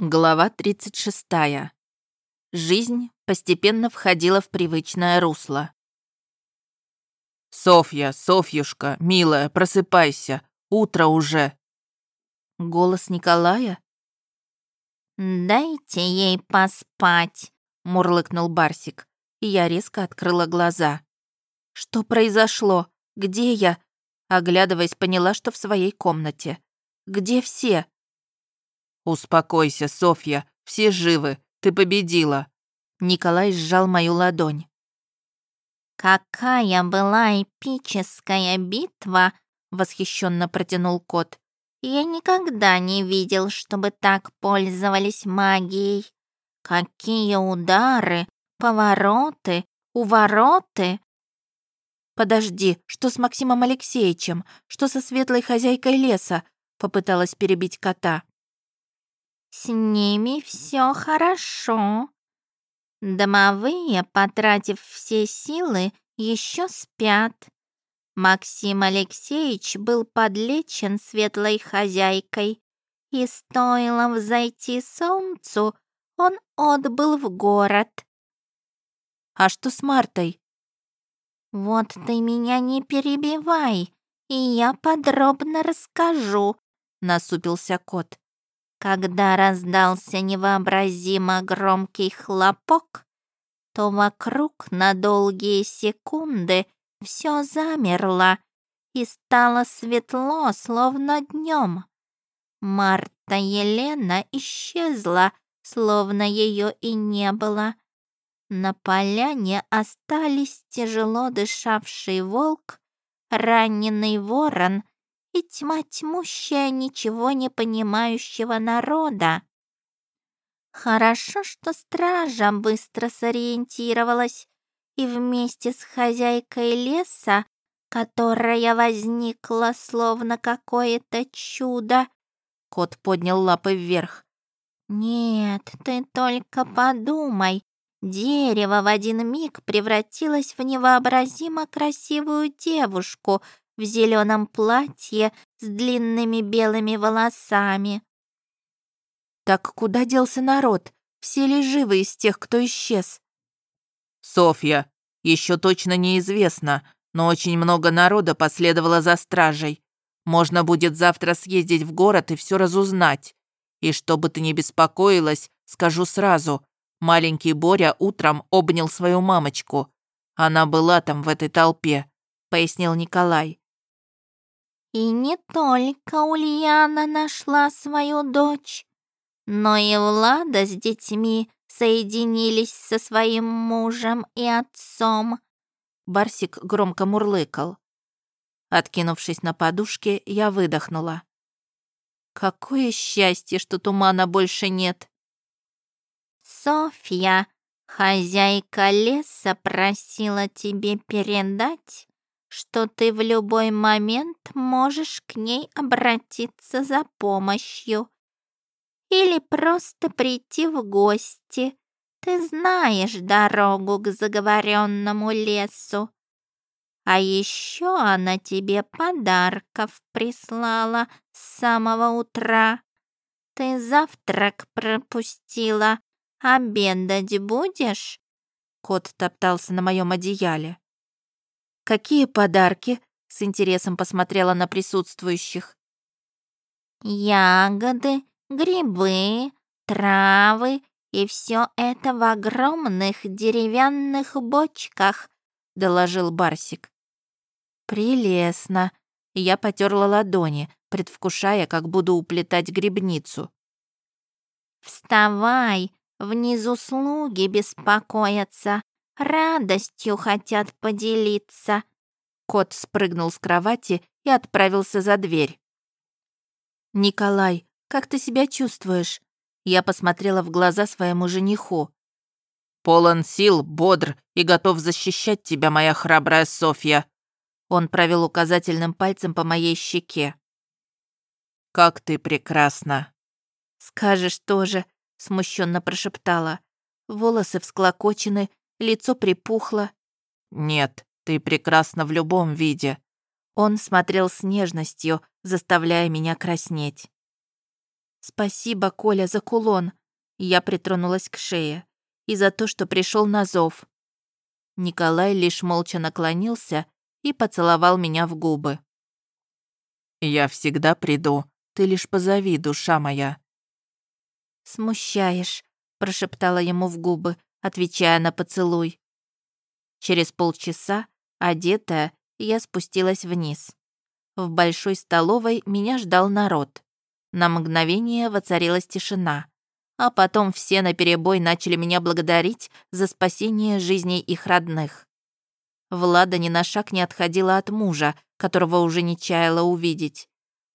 Глава 36. Жизнь постепенно входила в привычное русло. «Софья, Софьюшка, милая, просыпайся, утро уже!» Голос Николая? «Дайте ей поспать», — мурлыкнул Барсик, и я резко открыла глаза. «Что произошло? Где я?» Оглядываясь, поняла, что в своей комнате. «Где все?» «Успокойся, Софья, все живы, ты победила». Николай сжал мою ладонь. «Какая была эпическая битва!» — восхищенно протянул кот. «Я никогда не видел, чтобы так пользовались магией. Какие удары, повороты, увороты!» «Подожди, что с Максимом Алексеевичем? Что со светлой хозяйкой леса?» — попыталась перебить кота. С ними все хорошо. Домовые, потратив все силы, еще спят. Максим Алексеевич был подлечен светлой хозяйкой, и стоило взойти солнцу, он отбыл в город. А что с Мартой? Вот ты меня не перебивай, и я подробно расскажу, насупился кот. Когда раздался невообразимо громкий хлопок, то вокруг на долгие секунды все замерло и стало светло, словно днем. Марта Елена исчезла, словно ее и не было. На поляне остались тяжело дышавший волк, раненый ворон и тьма тьмущая ничего не понимающего народа. Хорошо, что стража быстро сориентировалась и вместе с хозяйкой леса, которая возникла словно какое-то чудо, кот поднял лапы вверх. «Нет, ты только подумай, дерево в один миг превратилось в невообразимо красивую девушку в зеленом платье с длинными белыми волосами. «Так куда делся народ? Все ли живы из тех, кто исчез?» «Софья, еще точно неизвестно, но очень много народа последовало за стражей. Можно будет завтра съездить в город и все разузнать. И чтобы ты не беспокоилась, скажу сразу, маленький Боря утром обнял свою мамочку. Она была там в этой толпе», — пояснил Николай. И не только Ульяна нашла свою дочь, но и Влада с детьми соединились со своим мужем и отцом. Барсик громко мурлыкал. Откинувшись на подушке, я выдохнула. Какое счастье, что тумана больше нет. Софья, хозяйка леса, просила тебе передать, что ты в любой момент можешь к ней обратиться за помощью или просто прийти в гости. Ты знаешь дорогу к заговоренному лесу. А еще она тебе подарков прислала с самого утра. Ты завтрак пропустила, обедать будешь?» Кот топтался на моем одеяле. «Какие подарки?» — с интересом посмотрела на присутствующих. «Ягоды, грибы, травы и все это в огромных деревянных бочках», — доложил Барсик. «Прелестно!» Я потерла ладони, предвкушая, как буду уплетать грибницу. «Вставай! Внизу слуги беспокоятся радостью хотят поделиться». Кот спрыгнул с кровати и отправился за дверь. «Николай, как ты себя чувствуешь?» Я посмотрела в глаза своему жениху. «Полон сил, бодр и готов защищать тебя, моя храбрая Софья». Он провел указательным пальцем по моей щеке. «Как ты прекрасна!» «Скажешь тоже», — смущенно прошептала. Волосы всклокочены, лицо припухло. «Нет, ты прекрасна в любом виде». Он смотрел с нежностью, заставляя меня краснеть. «Спасибо, Коля, за кулон». Я притронулась к шее. «И за то, что пришел на зов». Николай лишь молча наклонился и поцеловал меня в губы. «Я всегда приду, ты лишь позови, душа моя». «Смущаешь», — прошептала ему в губы, отвечая на поцелуй. Через полчаса, одетая, я спустилась вниз. В большой столовой меня ждал народ. На мгновение воцарилась тишина, а потом все наперебой начали меня благодарить за спасение жизней их родных. Влада ни на шаг не отходила от мужа, которого уже не чаяла увидеть.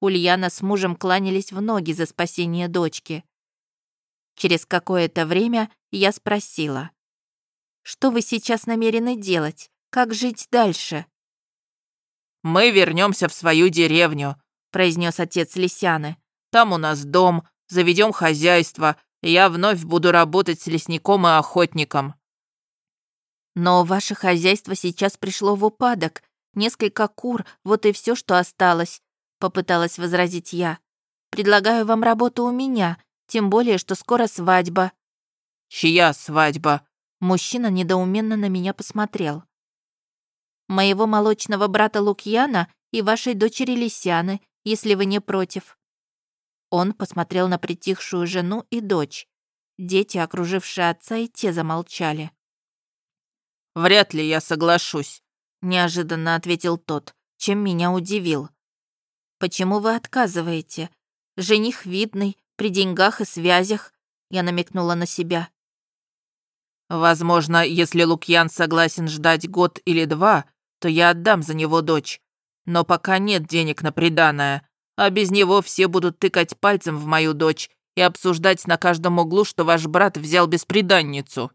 Ульяна с мужем кланялись в ноги за спасение дочки. Через какое-то время я спросила. «Что вы сейчас намерены делать? Как жить дальше?» «Мы вернемся в свою деревню», — произнес отец Лисяны. «Там у нас дом, заведем хозяйство, и я вновь буду работать с лесником и охотником». «Но ваше хозяйство сейчас пришло в упадок. Несколько кур, вот и все, что осталось», — попыталась возразить я. «Предлагаю вам работу у меня, тем более, что скоро свадьба». «Чья свадьба?» Мужчина недоуменно на меня посмотрел. «Моего молочного брата Лукьяна и вашей дочери Лисяны, если вы не против». Он посмотрел на притихшую жену и дочь. Дети, окружившие отца, и те замолчали. «Вряд ли я соглашусь», — неожиданно ответил тот, чем меня удивил. «Почему вы отказываете? Жених видный, при деньгах и связях», — я намекнула на себя. «Возможно, если Лукьян согласен ждать год или два, то я отдам за него дочь. Но пока нет денег на приданое, а без него все будут тыкать пальцем в мою дочь и обсуждать на каждом углу, что ваш брат взял бесприданницу».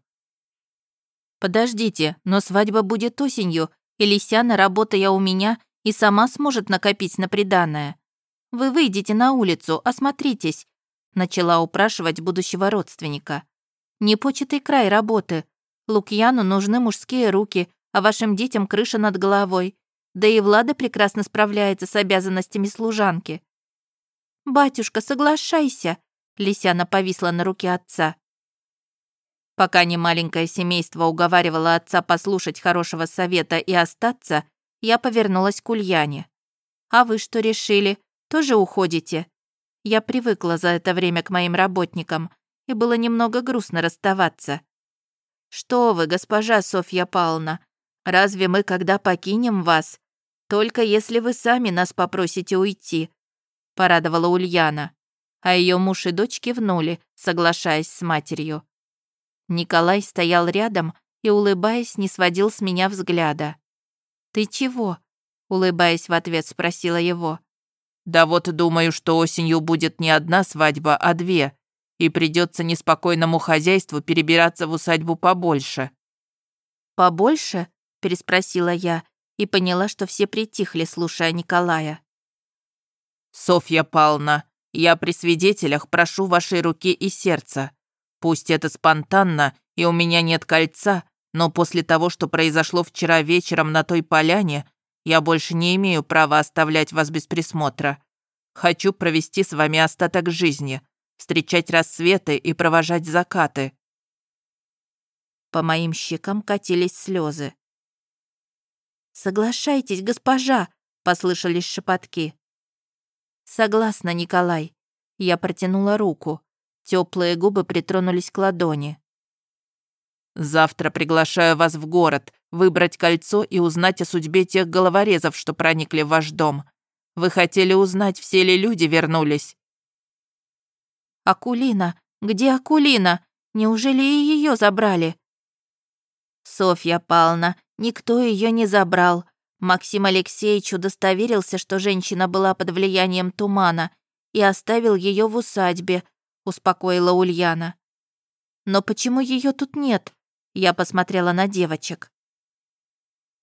«Подождите, но свадьба будет осенью, и Лисяна, работая у меня, и сама сможет накопить на приданое. Вы выйдете на улицу, осмотритесь, начала упрашивать будущего родственника. «Непочатый край работы. Лукьяну нужны мужские руки, а вашим детям крыша над головой. Да и Влада прекрасно справляется с обязанностями служанки». «Батюшка, соглашайся!» Лисяна повисла на руке отца. Пока не маленькое семейство уговаривало отца послушать хорошего совета и остаться, я повернулась к Ульяне. «А вы что решили? Тоже уходите?» Я привыкла за это время к моим работникам, и было немного грустно расставаться. «Что вы, госпожа Софья Павловна, разве мы когда покинем вас? Только если вы сами нас попросите уйти», — порадовала Ульяна. А ее муж и дочь кивнули, соглашаясь с матерью. Николай стоял рядом и, улыбаясь, не сводил с меня взгляда. «Ты чего?» — улыбаясь в ответ, спросила его. Да вот думаю, что осенью будет не одна свадьба, а две, и придется неспокойному хозяйству перебираться в усадьбу побольше». «Побольше?» — переспросила я и поняла, что все притихли, слушая Николая. «Софья Павловна, я при свидетелях прошу вашей руки и сердца. Пусть это спонтанно, и у меня нет кольца, но после того, что произошло вчера вечером на той поляне, я больше не имею права оставлять вас без присмотра. Хочу провести с вами остаток жизни, встречать рассветы и провожать закаты». По моим щекам катились слезы. «Соглашайтесь, госпожа!» — послышались шепотки. «Согласна, Николай». Я протянула руку. Теплые губы притронулись к ладони. Завтра приглашаю вас в город, выбрать кольцо и узнать о судьбе тех головорезов, что проникли в ваш дом. Вы хотели узнать, все ли люди вернулись?» «Акулина? Где Акулина? Неужели и ее забрали?» «Софья Павловна, никто ее не забрал. Максим Алексеевич удостоверился, что женщина была под влиянием тумана и оставил ее в усадьбе», — успокоила Ульяна. «Но почему ее тут нет? Я посмотрела на девочек.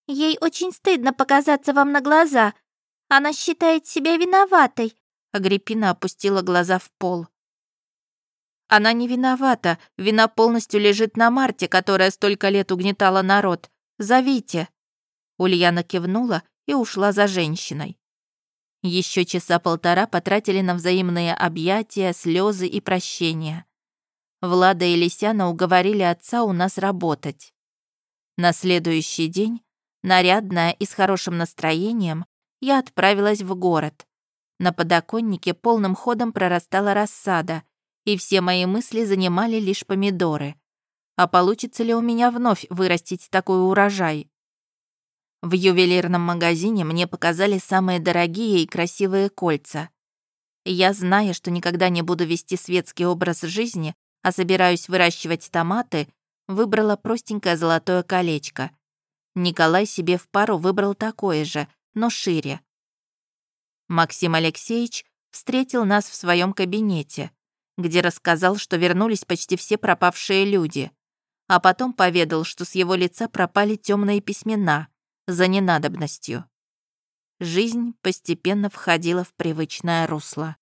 «Ей очень стыдно показаться вам на глаза. Она считает себя виноватой». Агриппина опустила глаза в пол. «Она не виновата. Вина полностью лежит на Марте, которая столько лет угнетала народ. Зовите». Ульяна кивнула и ушла за женщиной. Еще часа полтора потратили на взаимные объятия, слезы и прощения. Влада и Лисяна уговорили отца у нас работать. На следующий день, нарядная и с хорошим настроением, я отправилась в город. На подоконнике полным ходом прорастала рассада, и все мои мысли занимали лишь помидоры. А получится ли у меня вновь вырастить такой урожай? В ювелирном магазине мне показали самые дорогие и красивые кольца. Я, зная, что никогда не буду вести светский образ жизни, а собираюсь выращивать томаты, выбрала простенькое золотое колечко. Николай себе в пару выбрал такое же, но шире. Максим Алексеевич встретил нас в своем кабинете, где рассказал, что вернулись почти все пропавшие люди, а потом поведал, что с его лица пропали темные письмена за ненадобностью. Жизнь постепенно входила в привычное русло.